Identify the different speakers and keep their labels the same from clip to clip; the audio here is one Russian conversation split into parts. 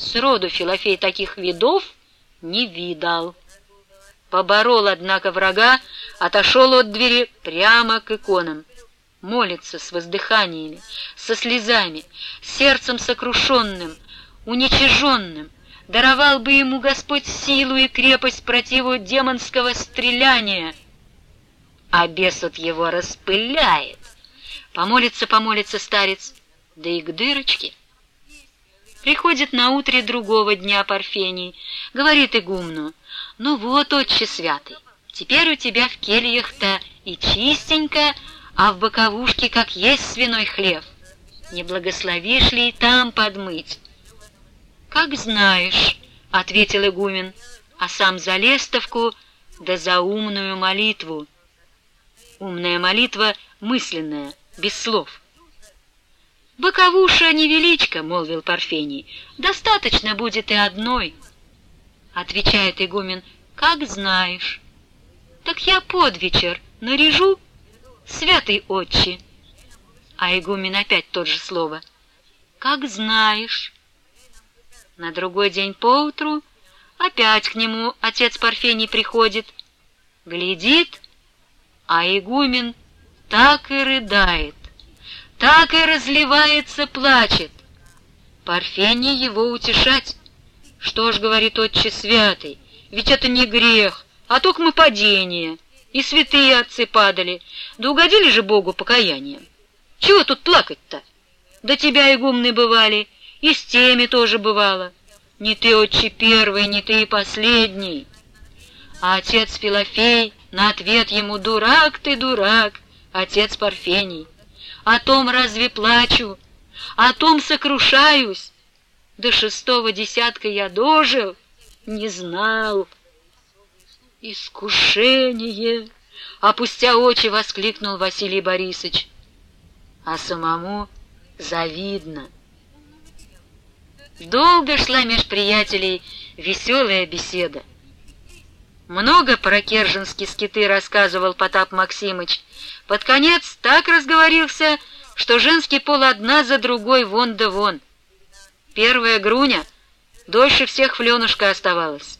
Speaker 1: Сроду Филофей таких видов не видал. Поборол, однако, врага, отошел от двери прямо к иконам. Молится с воздыханиями, со слезами, сердцем сокрушенным, уничиженным. Даровал бы ему Господь силу и крепость противу демонского стреляния. А бес от его распыляет. Помолится, помолится старец, да и к дырочке. Приходит на утре другого дня Парфений, говорит игумну, «Ну вот, отче святый, теперь у тебя в кельях-то и чистенько, а в боковушке как есть свиной хлев. Не благословишь ли и там подмыть?» «Как знаешь», — ответил игумен, а сам за лестовку да за умную молитву. Умная молитва мысленная, без слов. «Боковуша невеличко», — молвил Парфений, — «достаточно будет и одной». Отвечает игумен, «Как знаешь». «Так я под вечер наряжу, святый отче». А игумен опять тот же слово, «Как знаешь». На другой день поутру опять к нему отец Парфений приходит, глядит, а игумен так и рыдает так и разливается, плачет. Парфений его утешать. Что ж, говорит отче святый, ведь это не грех, а только мы падение. И святые отцы падали, да угодили же Богу покаянием. Чего тут плакать-то? Да тебя и гумны бывали, и с теми тоже бывало. Не ты, отче, первый, не ты и последний. А отец Филофей на ответ ему «Дурак ты, дурак, отец Парфений». О том разве плачу, о том сокрушаюсь. До шестого десятка я дожил, не знал. Искушение! Опустя очи, воскликнул Василий Борисович. А самому завидно. Долго шла меж приятелей веселая беседа. Много про керженские скиты рассказывал Потап Максимыч. Под конец так разговорился, что женский пол одна за другой вон да вон. Первая груня дольше всех фленушка оставалась.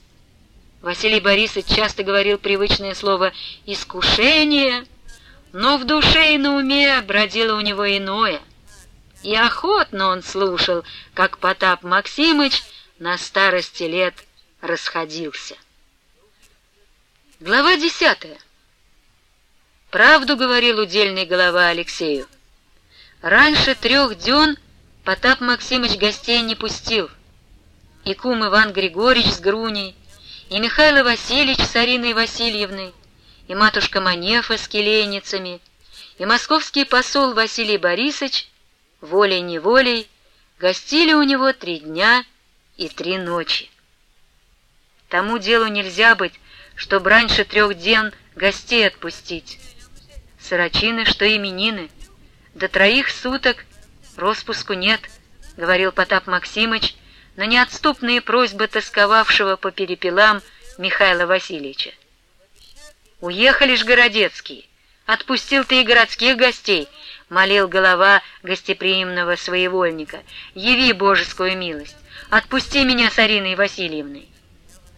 Speaker 1: Василий Борисович часто говорил привычное слово «искушение», но в душе и на уме бродило у него иное. И охотно он слушал, как Потап Максимыч на старости лет расходился. Глава десятая. Правду говорил удельный голова Алексею. Раньше трех дён Потап Максимыч гостей не пустил. И кум Иван Григорьевич с Груней, и Михаил Васильевич с Ариной Васильевной, и матушка Манефа с келейницами, и московский посол Василий Борисович волей-неволей гостили у него три дня и три ночи. Тому делу нельзя быть, чтоб раньше трех ден гостей отпустить. Сорочины, что именины, до троих суток распуску нет, — говорил Потап Максимыч на неотступные просьбы тосковавшего по перепелам Михаила Васильевича. «Уехали ж городецкие, отпустил ты и городских гостей», — молил голова гостеприимного своевольника. «Яви божескую милость, отпусти меня с Ариной Васильевной».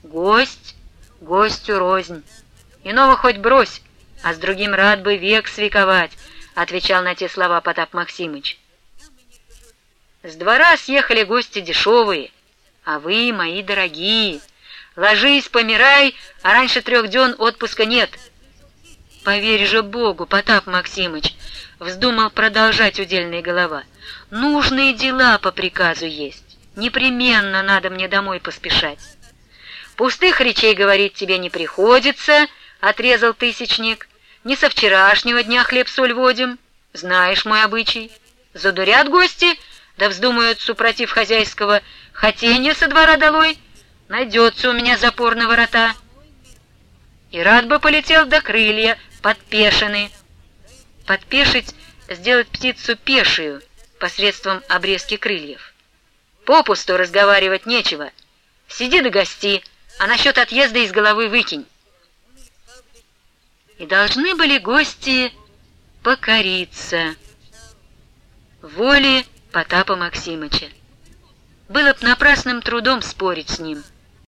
Speaker 1: «Гость?» Гостю рознь. Иного хоть брось, а с другим рад бы век свековать, — отвечал на те слова Потап Максимыч. С двора съехали гости дешевые, а вы, мои дорогие, ложись, помирай, а раньше трех дён отпуска нет. Поверь же Богу, Потап Максимыч, вздумал продолжать удельная голова. Нужные дела по приказу есть, непременно надо мне домой поспешать. «Пустых речей говорить тебе не приходится», — отрезал тысячник. «Не со вчерашнего дня хлеб-соль водим, знаешь мой обычай. Задурят гости, да вздумают, супротив хозяйского, хотенья со двора долой, найдется у меня запор на ворота». И рад бы полетел до крылья, подпешены. Подпешить — сделать птицу пешую посредством обрезки крыльев. Попусту разговаривать нечего. Сиди до гости, а насчет отъезда из головы выкинь. И должны были гости покориться воле Потапа Максимыча. Было б напрасным трудом спорить с ним —